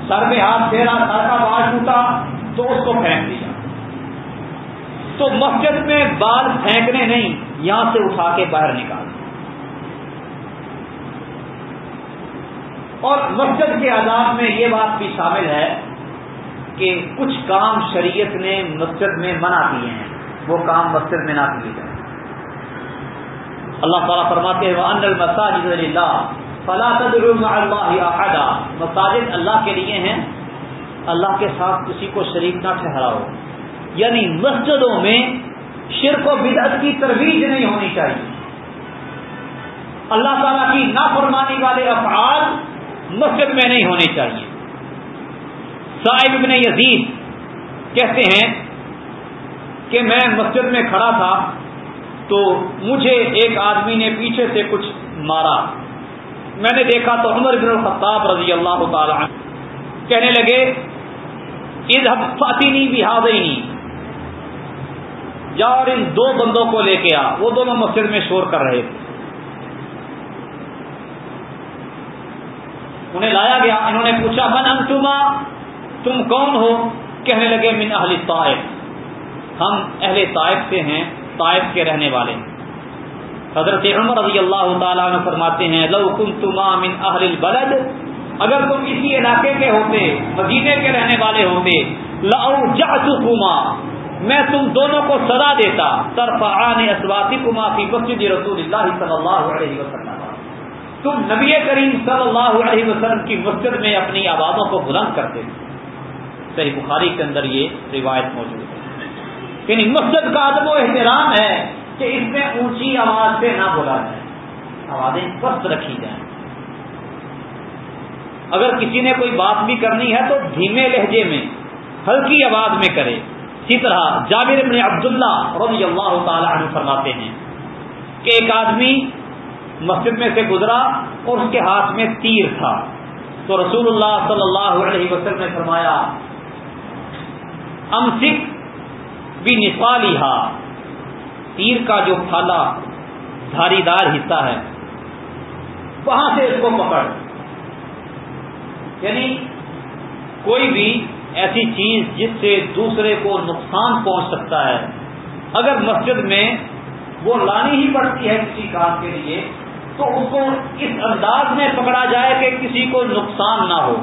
سر پہ ہاتھ پھیرا، سر کا بال ٹوٹا۔ تو اس کو پھینک دیا۔ تو مسجد میں بال پھینکنے نہیں، یہاں سے اٹھا کے باہر نکال۔ اور مسجد کے آزاد میں یہ بات بھی شامل ہے کہ کچھ کام شریعت نے مسجد میں منع کیے ہیں۔ وہ کام مسجد میں نہ کیے جائیں۔ اللہ تعالیٰ فرماتے ہیں ان المساجد اللہ فلاح اللہ مساجد اللہ کے لیے ہیں اللہ کے ساتھ کسی کو شریک نہ ٹھہراؤ۔ یعنی مسجدوں میں شرک و بدعت کی ترویج نہیں ہونی چاہیے۔ اللہ تعالیٰ کی نافرمانی والے افعال مسجد میں نہیں ہونے چاہیے۔ صاحب ابن یزید کہتے ہیں کہ میں مسجد میں کھڑا تھا تو مجھے ایک آدمی نے پیچھے سے کچھ مارا۔ میں نے دیکھا تو عمر بن الخطاب رضی اللہ تعالی کہنے لگے عید فاتینی بھی جا اور ان دو بندوں کو لے کے آ. وہ دونوں مسجد میں شور کر رہے تھے. انہیں لایا گیا. انہوں نے پوچھا، من انتما? تم کون ہو؟ کہنے لگے، من اہل طائف. ہم اہل طائف سے ہیں. طائف کے رہنے والے حضرت عمر رضی اللہ تعالیٰ عنہ فرماتے ہیں، لو کم تما من اہل البلد اگر تم اسی علاقے کے ہوتے، مدینے کے رہنے والے ہوتے لو جا میں تم دونوں کو سزا دیتا طرف آنے اسواتی کما فی مسجد رسول اللہ صلی اللہ علیہ وسلم۔ تم نبی کریم صلی اللہ علیہ وسلم کی مسجد میں اپنی آوازوں کو بلند کرتے صحیح بخاری کے اندر یہ روایت موجود ہے۔ یعنی مسجد کا ادب و احترام ہے کہ اس میں اونچی آواز سے نہ بولا جائے آوازیں پست رکھی جائیں۔ اگر کسی نے کوئی بات بھی کرنی ہے تو دھیمے لہجے میں، ہلکی آواز میں کرے۔ اسی طرح جابر ابن عبداللہ رضی اللہ تعالی عنہ فرماتے ہیں کہ ایک آدمی مسجد میں سے گزرا اور اس کے ہاتھ میں تیر تھا۔ تو رسول اللہ صلی اللہ علیہ وسلم نے فرمایا ام سکھ بھی نسوالی ہا تیر کا جو پھالا دھاری دار حصہ ہے، وہاں سے اس کو پکڑ۔ یعنی کوئی بھی ایسی چیز جس سے دوسرے کو نقصان پہنچ سکتا ہے، اگر مسجد میں وہ لانی ہی پڑتی ہے کسی کام کے لیے، تو اس کو اس انداز میں پکڑا جائے کہ کسی کو نقصان نہ ہو۔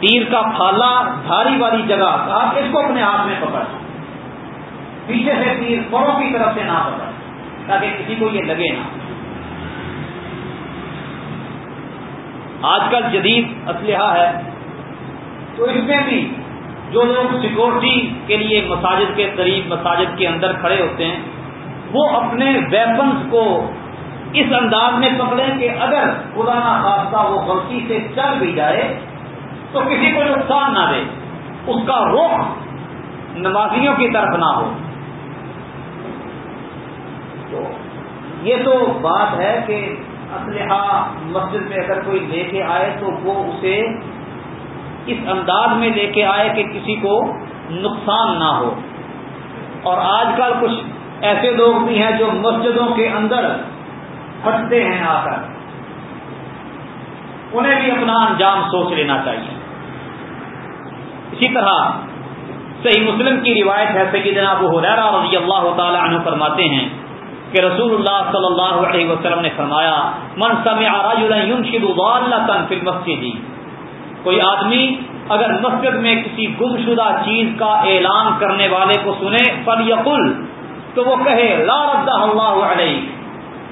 تیر کا پھالا دھاری والی جگہ، آپ اس کو اپنے ہاتھ میں پکڑ پیچھے سے تیر پڑوں کی طرف سے نہ پکڑ تاکہ کسی کو یہ لگے نہ۔ آج کل جدید اسلحہ ہے۔ تو اس میں بھی جو لوگ سیکورٹی کے لیے مساجد کے قریب، مساجد کے اندر کھڑے ہوتے ہیں، وہ اپنے ویپنس کو اس انداز میں پکڑیں کہ اگر خدا نہ خاصہ وہ غلطی سے چل بھی جائے تو کسی کو نقصان نہ دے۔ اس کا رخ نمازیوں کی طرف نہ ہو۔ تو یہ تو بات ہے کہ اسلحہ مسجد میں اگر کوئی لے کے آئے تو وہ اسے اس انداز میں لے کے آئے کہ کسی کو نقصان نہ ہو۔ اور آج کل کچھ ایسے لوگ بھی ہیں جو مسجدوں کے اندر پھنستے ہیں آ کر۔ انہیں بھی اپنا انجام سوچ لینا چاہیے۔ اسی طرح صحیح مسلم کی روایت ہے، سیدنا ابو حریرہ رضی اللہ تعالی عنہ فرماتے ہیں کہ رسول اللہ صلی اللہ علیہ وسلم نے فرمایا، من سمع رجلا ينشد ضالة في المسجد. کوئی آدمی اگر مسجد میں کسی گمشدہ چیز کا اعلان کرنے والے کو سنے، فلیقل، تو وہ کہے، لا رد اللہ علیہ.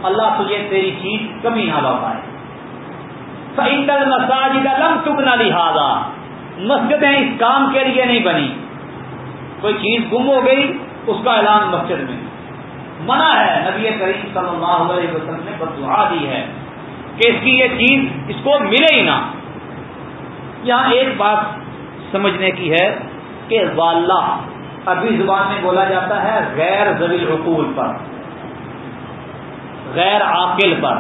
اللہ تجھے تیری چیز کمی نہ لوٹائے۔ فعید مساجد لم تبنا لہذا مسجدیں اس کام کے لیے نہیں بنی۔ کوئی چیز گم ہو گئی، اس کا اعلان مسجد میں۔ منع ہے نبی کریم صلی اللہ علیہ وسلم نے بدعا دی ہے کہ اس کی یہ چیز اس کو ملے ہی نہ۔ یہاں ایک بات سمجھنے کی ہے کہ واللہ عربی زبان میں بولا جاتا ہے غیر زبیل حقول پر، غیر عاقل پر۔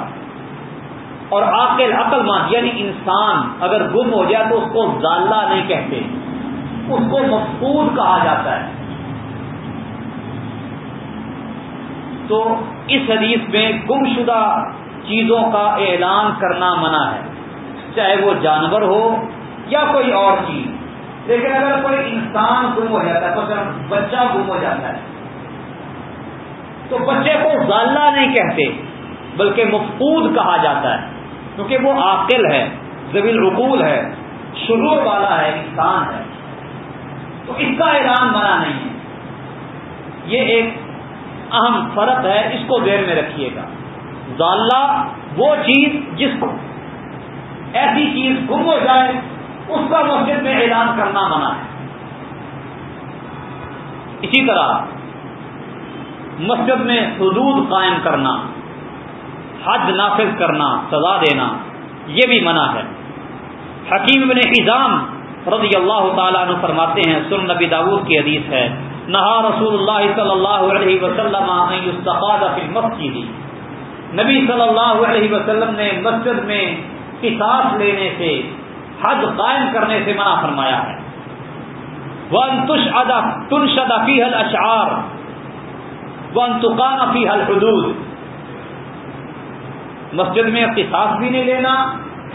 اور عاقل، عقل مان یعنی انسان اگر گم ہو جائے تو اس کو ضالہ نہیں کہتے، اس کو مفقود کہا جاتا ہے۔ تو اس حدیث میں گم شدہ چیزوں کا اعلان کرنا منع ہے۔ چاہے وہ جانور ہو یا کوئی اور چیز۔ لیکن اگر کوئی انسان گم ہو جاتا ہے تو بچہ گم ہو جاتا ہے، تو بچے کو ضالہ نہیں کہتے، بلکہ مفقود کہا جاتا ہے۔ کیونکہ وہ عاقل ہے زبیل رقول ہے، شرور والا ہے، انسان ہے۔ تو اس کا اعلان منع نہیں ہے۔ یہ ایک اہم فرق ہے، اس کو دیر میں رکھیے گا۔ ضالہ وہ چیز جس کو ایسی چیز گم ہو جائے، اس کا مسجد میں اعلان کرنا منع ہے۔ اسی طرح مسجد میں حدود قائم کرنا حد نافذ کرنا، سزا دینا، یہ بھی منع ہے۔ حکیم بن حزام رضی اللہ تعالیٰ عنہ فرماتے ہیں، سن نبی داود کی حدیث ہے۔ نہا رسول اللہ صلی اللہ علیہ وسلم فی مسجد نبی صلی اللہ علیہ وسلم نے مسجد میں قصاص لینے سے حد قائم کرنے سے منع فرمایا ہے. ون تش ادا تن شدا فی حل اشعار ون تقان فی حل حدود مسجد میں قصاص بھی نہیں لینا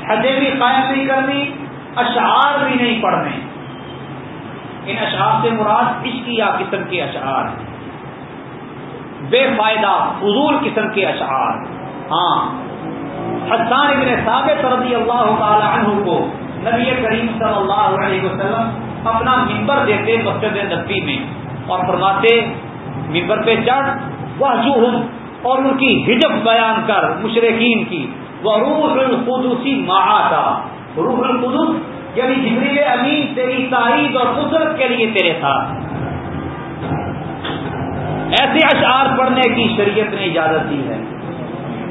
حدیں بھی قائم نہیں کرنی، اشعار بھی نہیں پڑھنے. ان اشعار سے مراد عشقیہ قسم کے اشعار ہیں۔ بے فائدہ فضول قسم کے اشعار۔ ہاں۔ حسان ابن ثابت رضی اللہ تعالی عنہ کو نبی کریم صلی اللہ علیہ وسلم اپنا ممبر دیتے مسجد نبی میں اور فرماتے ممبر پہ چڑھ وہ جو اور ان کی ہجب بیان کر مشرقین کی۔ وہ روح القدسی مہا کا روح القدس یعنی جبریل امین تیری تائید اور قدرت کے لیے تیرے ساتھ ایسے اشعار پڑھنے کی شریعت نے اجازت دی ہے۔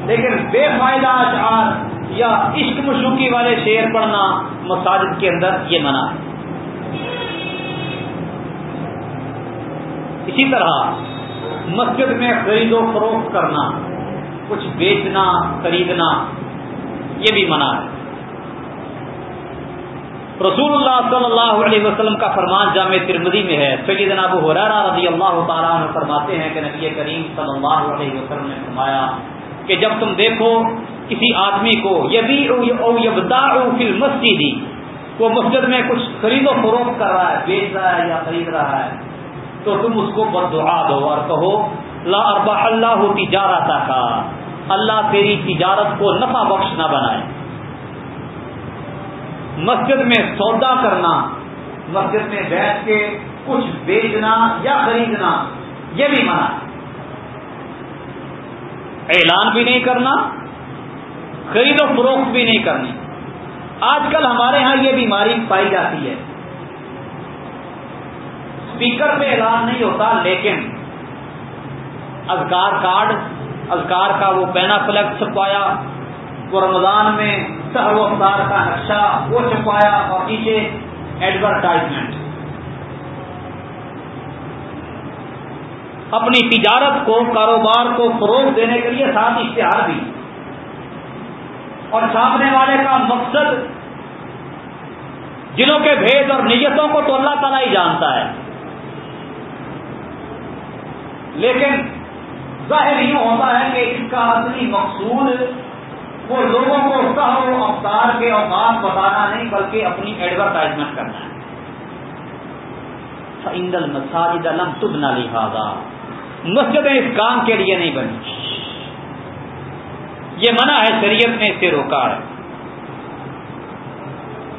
لیکن بے فائدہ اشعار یا عشق مشوقی والے شعر پڑھنا مساجد کے اندر یہ منع ہے۔ اسی طرح مسجد میں خرید و فروخت کرنا، کچھ بیچنا، خریدنا، یہ بھی منع ہے۔ رسول اللہ صلی اللہ علیہ وسلم کا فرمان جامع ترمدی میں ہے۔ سیدنا ابو حرارہ رضی اللہ تعالیٰ عنہ فرماتے ہیں کہ نبی کریم صلی اللہ علیہ وسلم نے فرمایا کہ جب تم دیکھو کسی آدمی کو یبی او یبدا فی المسجد، وہ مسجد میں کچھ خرید و فروخت کر رہا ہے، بیچ رہا ہے یا خرید رہا ہے، تو تم اس کو بد دعا دو اور کہو، لا اربا اللہ تجارت کا اللہ تیری تجارت کو نفع بخش نہ بنائے۔ مسجد میں سودا کرنا، مسجد میں بیٹھ کے کچھ بیچنا یا خریدنا، یہ بھی منع اعلان بھی نہیں کرنا، خرید و فروخت بھی نہیں کرنی۔ آج کل ہمارے ہاں یہ بیماری پائی جاتی ہے۔ اسپیکر پہ اعلان نہیں ہوتا، لیکن اذکار کارڈ، اذکار کا وہ پینا فلیکس چھپوایا۔ وہ رمضان میں سہر افطار کا نقشہ وہ چھپایا اور نیچے ایڈورٹائزمنٹ اپنی تجارت کو، کاروبار کو فروغ دینے کے لیے ساتھ اشتہار بھی. اور چھاپنے والے کا مقصد، جنہوں کے بھید اور نیتوں کو تو اللہ تعالیٰ ہی جانتا ہے. لیکن ظاہر یہ ہوتا ہے کہ اس کا اصلی مقصود وہ لوگوں کو سہر و افطار کے اوقات بتانا نہیں بلکہ اپنی ایڈورٹائزمنٹ کرنا ہے۔ فعندل مساجد علم تب نہ لہٰذا مسجدیں اس کام کے لیے نہیں بنی۔ یہ منع ہے شریعت نے اسے روکا ہے۔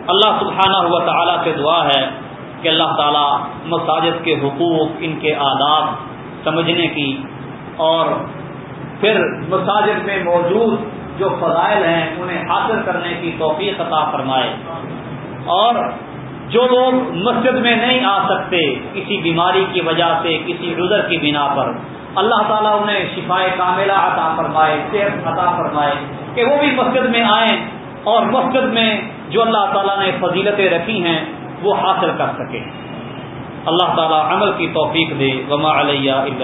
اللہ سبحانہ ہوا تعالیٰ سے دعا ہے کہ اللہ تعالیٰ مساجد کے حقوق، ان کے آداب سمجھنے کی اور پھر مساجد میں موجود جو فضائل ہیں، انہیں حاصل کرنے کی توفیق عطا فرمائے۔ اور جو لوگ مسجد میں نہیں آ سکتے کسی بیماری کی وجہ سے، کسی عذر کی بنا پر، اللہ تعالیٰ انہیں شفائے کاملہ عطا فرمائے، صحت عطا فرمائے کہ وہ بھی مسجد میں آئیں اور مسجد میں جو اللہ تعالیٰ نے فضیلتیں رکھی ہیں، وہ حاصل کر سکیں۔ اللہ تعالیٰ عمل کی توفیق دے۔ وما علیہ عید